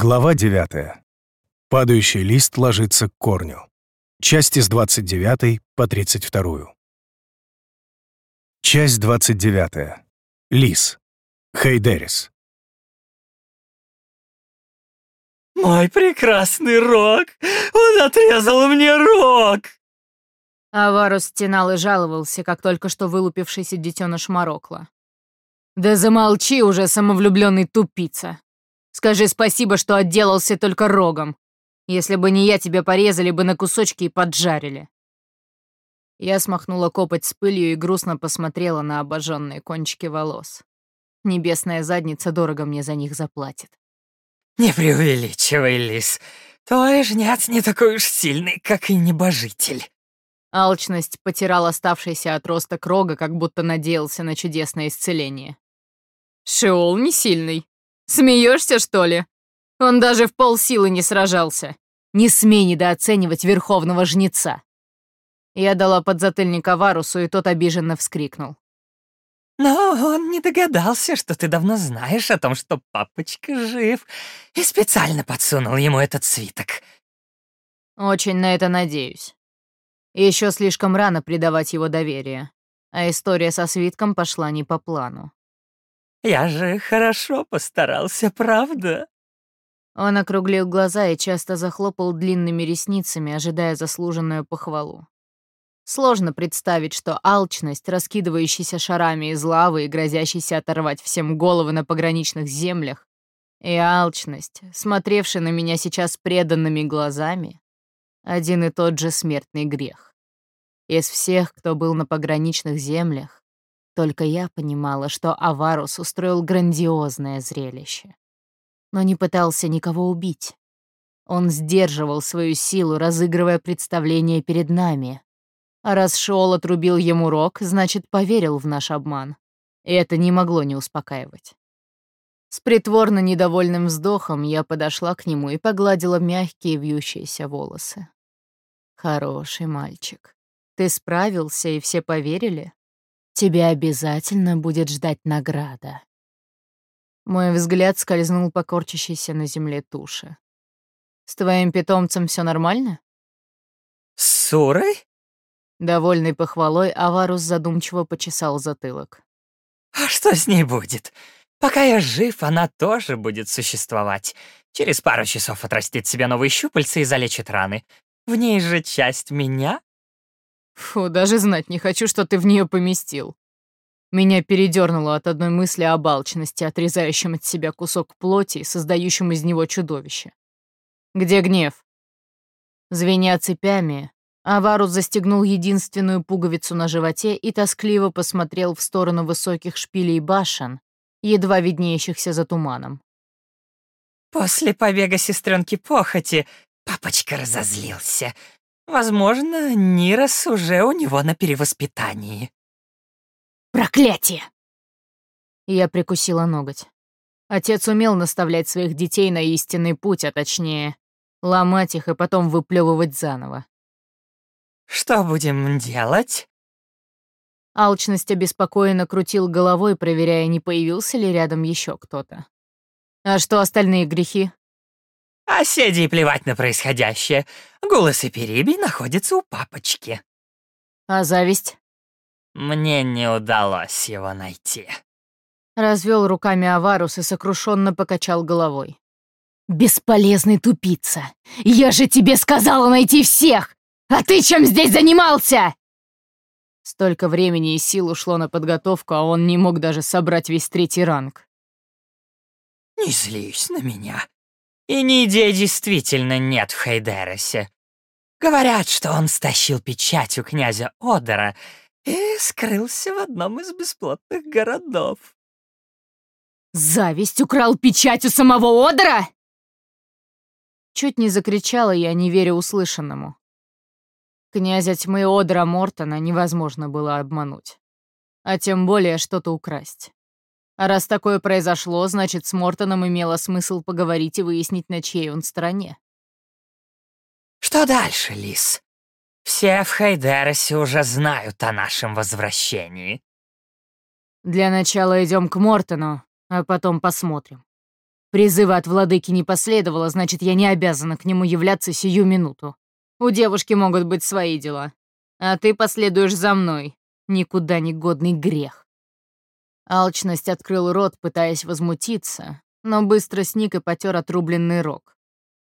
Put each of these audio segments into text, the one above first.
Глава 9. Падающий лист ложится к корню. Части с 29 по 32. Часть 29. Лис. Хейдерис. Мой прекрасный рог! Он отрезал мне рог! Аварус стенал и жаловался, как только что вылупившийся детеныш Марокла. «Да замолчи уже, самовлюбленный тупица! Скажи спасибо, что отделался только рогом. Если бы не я, тебя порезали бы на кусочки и поджарили». Я смахнула копоть с пылью и грустно посмотрела на обожженные кончики волос. Небесная задница дорого мне за них заплатит. «Не преувеличивай, Лис. Твой жнец не такой уж сильный, как и небожитель». Алчность потирал оставшийся отросток рога, как будто надеялся на чудесное исцеление. «Шиол не сильный. Смеешься, что ли? Он даже в полсилы не сражался. Не смей недооценивать верховного жнеца. Я дала подзатыльник Аварусу, и тот обиженно вскрикнул. Но он не догадался, что ты давно знаешь о том, что папочка жив, и специально подсунул ему этот свиток. Очень на это надеюсь. Еще слишком рано предавать его доверие, а история со свитком пошла не по плану. Я же хорошо постарался, правда? Он округлил глаза и часто захлопал длинными ресницами, ожидая заслуженную похвалу. Сложно представить, что алчность, раскидывающаяся шарами из лавы и грозящаяся оторвать всем головы на пограничных землях, и алчность, смотревшая на меня сейчас преданными глазами, один и тот же смертный грех. Из всех, кто был на пограничных землях, только я понимала, что Аварус устроил грандиозное зрелище. Но не пытался никого убить. Он сдерживал свою силу, разыгрывая представление перед нами. А раз Шиол отрубил ему рог, значит, поверил в наш обман. И это не могло не успокаивать. С притворно недовольным вздохом я подошла к нему и погладила мягкие вьющиеся волосы. «Хороший мальчик. Ты справился, и все поверили?» Тебя обязательно будет ждать награда. Мой взгляд скользнул по корчащейся на земле туше. С твоим питомцем все нормально? С Сурой? Довольный похвалой, Аварус задумчиво почесал затылок. А что с ней будет? Пока я жив, она тоже будет существовать. Через пару часов отрастит себе новые щупальца и залечит раны. В ней же часть меня Фу, даже знать не хочу, что ты в нее поместил. Меня передернуло от одной мысли об алчности, отрезающем от себя кусок плоти и создающем из него чудовище. Где гнев? Звеня цепями, Аварус застегнул единственную пуговицу на животе и тоскливо посмотрел в сторону высоких шпилей башен, едва виднеющихся за туманом. «После побега сестренки похоти папочка разозлился. Возможно, Нирос уже у него на перевоспитании. Проклятие! Я прикусила ноготь. Отец умел наставлять своих детей на истинный путь, а точнее, ломать их и потом выплевывать заново. «Что будем делать?» Алчность обеспокоенно крутил головой, проверяя, не появился ли рядом еще кто-то. «А что остальные грехи?» А седи плевать на происходящее. Голос и Перебий находятся у папочки. А зависть? Мне не удалось его найти. Развел руками Аварус и сокрушенно покачал головой. «Бесполезный тупица! Я же тебе сказала найти всех! А ты чем здесь занимался?» Столько времени и сил ушло на подготовку, а он не мог даже собрать весь третий ранг. «Не злись на меня. И нигде действительно нет в Хейдересе. Говорят, что он стащил печать у князя Одера и скрылся в одном из бесплатных городов. «Зависть украл печать у самого Одера?» Чуть не закричала я, не веря услышанному. Князя тьмы Одера Мортона невозможно было обмануть. А тем более что-то украсть. А раз такое произошло, значит, с Мортоном имело смысл поговорить и выяснить, на чьей он стороне. «Что дальше, Лис? Все в Хайдеросе уже знают о нашем возвращении». «Для начала идем к Мортону, а потом посмотрим». Призыва от владыки не последовало, значит, я не обязана к нему являться сию минуту. У девушки могут быть свои дела. А ты последуешь за мной. Никуда не годный грех. Алчность открыл рот, пытаясь возмутиться, но быстро сник и потер отрубленный рог.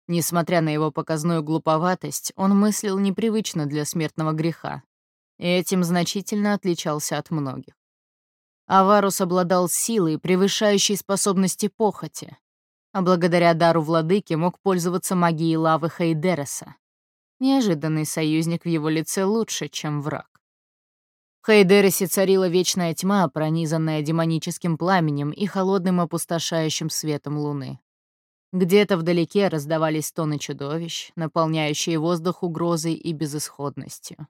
Несмотря на его показную глуповатость, он мыслил непривычно для смертного греха, и этим значительно отличался от многих. Аварус обладал силой, превышающей способности похоти, а благодаря дару владыки мог пользоваться магией лавы Хейдереса. Неожиданный союзник в его лице лучше, чем враг. В Хейдересе царила вечная тьма, пронизанная демоническим пламенем и холодным опустошающим светом луны. Где-то вдалеке раздавались тоны чудовищ, наполняющие воздух угрозой и безысходностью.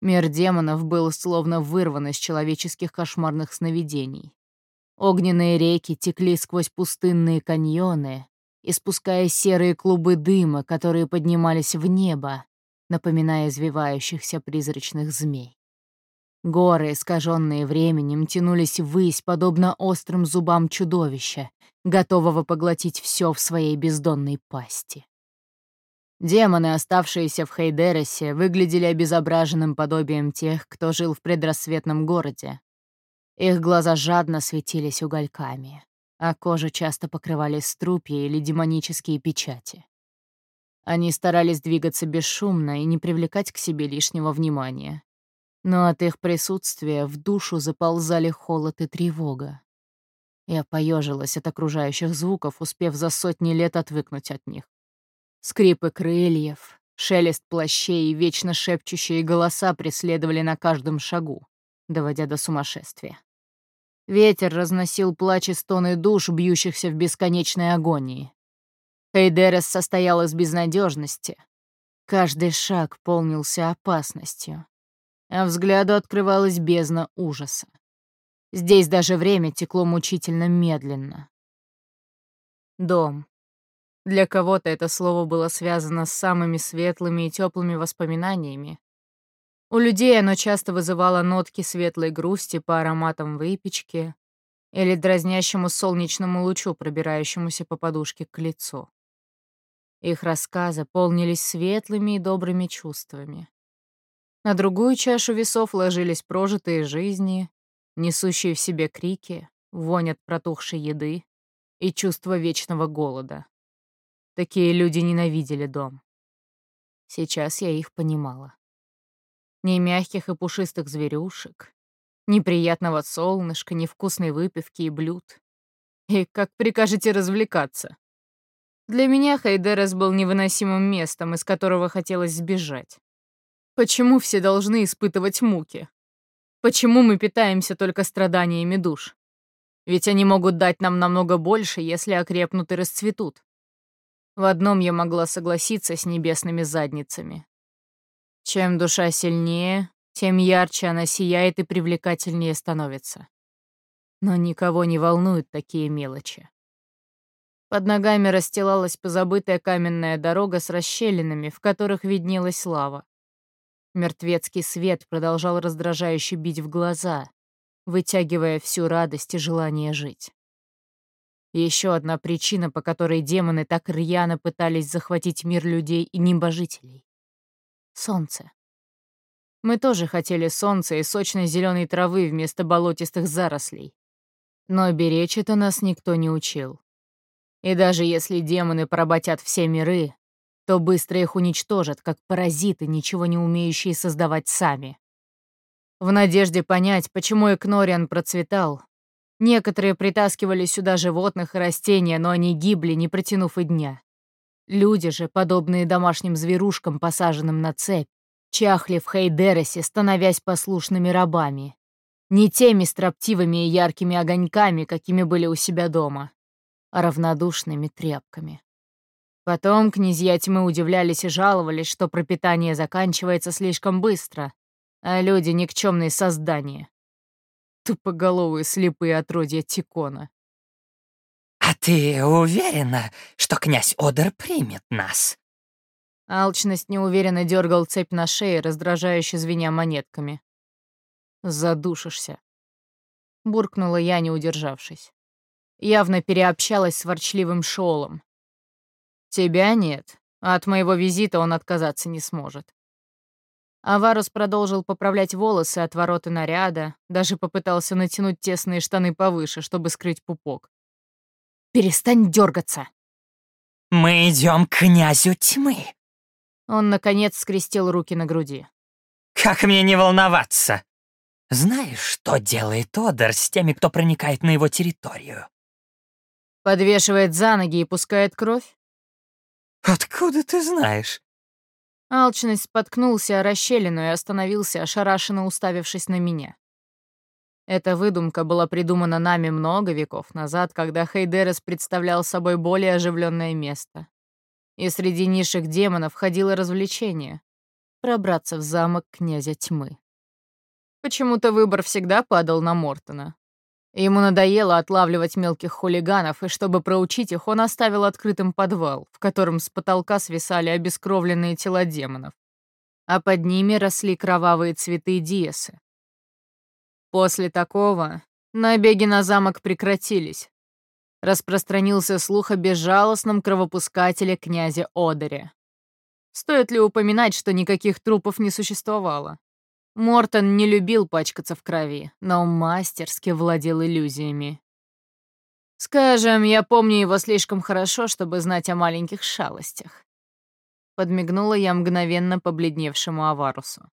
Мир демонов был словно вырван из человеческих кошмарных сновидений. Огненные реки текли сквозь пустынные каньоны, испуская серые клубы дыма, которые поднимались в небо, напоминая извивающихся призрачных змей. Горы, искаженные временем, тянулись ввысь, подобно острым зубам чудовища, готового поглотить все в своей бездонной пасти. Демоны, оставшиеся в Хейдересе, выглядели обезображенным подобием тех, кто жил в предрассветном городе. Их глаза жадно светились угольками, а кожу часто покрывали струпья или демонические печати. Они старались двигаться бесшумно и не привлекать к себе лишнего внимания, но от их присутствия в душу заползали холод и тревога. Я поежилась от окружающих звуков, успев за сотни лет отвыкнуть от них. Скрипы крыльев, шелест плащей и вечно шепчущие голоса преследовали на каждом шагу, доводя до сумасшествия. Ветер разносил плач и стоны душ, бьющихся в бесконечной агонии. Хейдерес состоял из безнадежности. Каждый шаг полнился опасностью а взгляду открывалась бездна ужаса. Здесь даже время текло мучительно медленно. Дом. Для кого-то это слово было связано с самыми светлыми и теплыми воспоминаниями. У людей оно часто вызывало нотки светлой грусти по ароматам выпечки или дразнящему солнечному лучу, пробирающемуся по подушке к лицу. Их рассказы полнились светлыми и добрыми чувствами. На другую чашу весов ложились прожитые жизни, несущие в себе крики, вонь от протухшей еды и чувство вечного голода. Такие люди ненавидели дом. Сейчас я их понимала. Ни мягких и пушистых зверюшек, ни приятного солнышка, ни вкусной выпивки и блюд. И как прикажете развлекаться? Для меня Хайдерес был невыносимым местом, из которого хотелось сбежать. Почему все должны испытывать муки? Почему мы питаемся только страданиями душ? Ведь они могут дать нам намного больше, если окрепнут и расцветут. В одном я могла согласиться с небесными задницами. Чем душа сильнее, тем ярче она сияет и привлекательнее становится. Но никого не волнуют такие мелочи. Под ногами расстилалась позабытая каменная дорога с расщелинами, в которых виднелась лава. Мертвецкий свет продолжал раздражающе бить в глаза, вытягивая всю радость и желание жить. Еще одна причина, по которой демоны так рьяно пытались захватить мир людей и небожителей. Солнце. Мы тоже хотели солнца и сочной зеленой травы вместо болотистых зарослей. Но беречь это нас никто не учил. И даже если демоны поработят все миры, то быстро их уничтожат, как паразиты, ничего не умеющие создавать сами. В надежде понять, почему Экнориан процветал, некоторые притаскивали сюда животных и растения, но они гибли, не протянув и дня. Люди же, подобные домашним зверушкам, посаженным на цепь, чахли в Хейдересе, становясь послушными рабами. Не теми строптивыми и яркими огоньками, какими были у себя дома, а равнодушными тряпками. Потом князья тьмы удивлялись и жаловались, что пропитание заканчивается слишком быстро, а люди — никчемные создания. Тупоголовые слепые отродья Тикона. «А ты уверена, что князь Одер примет нас?» Алчность неуверенно дергал цепь на шее, раздражающе звеня монетками. «Задушишься», — буркнула я, не удержавшись. явно переобщалась с ворчливым Шолом. «Тебя нет, а от моего визита он отказаться не сможет». Аварус продолжил поправлять волосы от ворота наряда, даже попытался натянуть тесные штаны повыше, чтобы скрыть пупок. «Перестань дергаться!» «Мы идем к князю тьмы!» Он, наконец, скрестил руки на груди. «Как мне не волноваться? Знаешь, что делает Одер с теми, кто проникает на его территорию?» Подвешивает за ноги и пускает кровь? «Откуда ты знаешь?» Алчность споткнулся о расщелину и остановился, ошарашенно уставившись на меня. Эта выдумка была придумана нами много веков назад, когда Хейдерес представлял собой более оживленное место. И среди низших демонов ходило развлечение — пробраться в замок князя тьмы. Почему-то выбор всегда падал на Мортона. Ему надоело отлавливать мелких хулиганов, и чтобы проучить их, он оставил открытым подвал, в котором с потолка свисали обескровленные тела демонов, а под ними росли кровавые цветы Диесы. После такого набеги на замок прекратились. Распространился слух о безжалостном кровопускателе князя Одере. Стоит ли упоминать, что никаких трупов не существовало? Мортон не любил пачкаться в крови, но мастерски владел иллюзиями. Скажем, я помню его слишком хорошо, чтобы знать о маленьких шалостях. Подмигнула я мгновенно побледневшему Аварусу.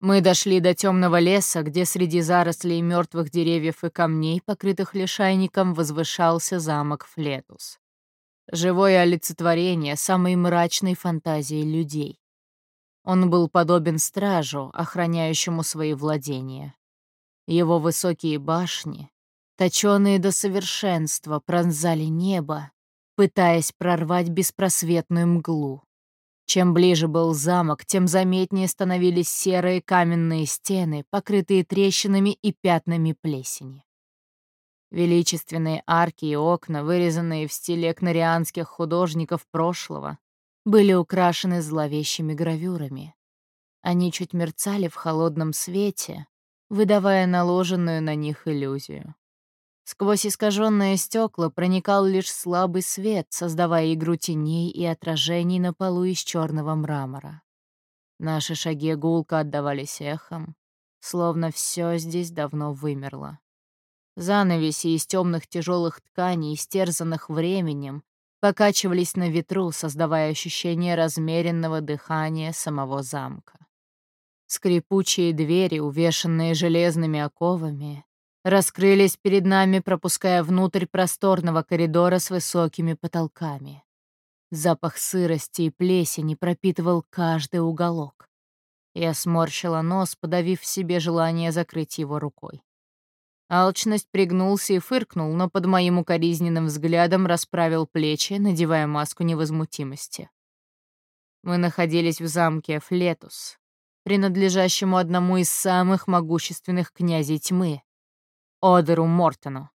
Мы дошли до темного леса, где среди зарослей мертвых деревьев и камней, покрытых лишайником, возвышался замок Флетус. Живое олицетворение самой мрачной фантазии людей. Он был подобен стражу, охраняющему свои владения. Его высокие башни, точёные до совершенства, пронзали небо, пытаясь прорвать беспросветную мглу. Чем ближе был замок, тем заметнее становились серые каменные стены, покрытые трещинами и пятнами плесени. Величественные арки и окна, вырезанные в стиле кнарианских художников прошлого, были украшены зловещими гравюрами. Они чуть мерцали в холодном свете, выдавая наложенную на них иллюзию. Сквозь искаженные стекла проникал лишь слабый свет, создавая игру теней и отражений на полу из черного мрамора. Наши шаги гулко отдавались эхом, словно все здесь давно вымерло. Занавеси из темных тяжелых тканей, истерзанных временем, покачивались на ветру, создавая ощущение размеренного дыхания самого замка. Скрипучие двери, увешанные железными оковами, раскрылись перед нами, пропуская внутрь просторного коридора с высокими потолками. Запах сырости и плесени пропитывал каждый уголок. Я сморщила нос, подавив в себе желание закрыть его рукой. Алчность пригнулся и фыркнул, но под моим укоризненным взглядом расправил плечи, надевая маску невозмутимости. Мы находились в замке Флетус, принадлежащему одному из самых могущественных князей тьмы — Одеру Мортону.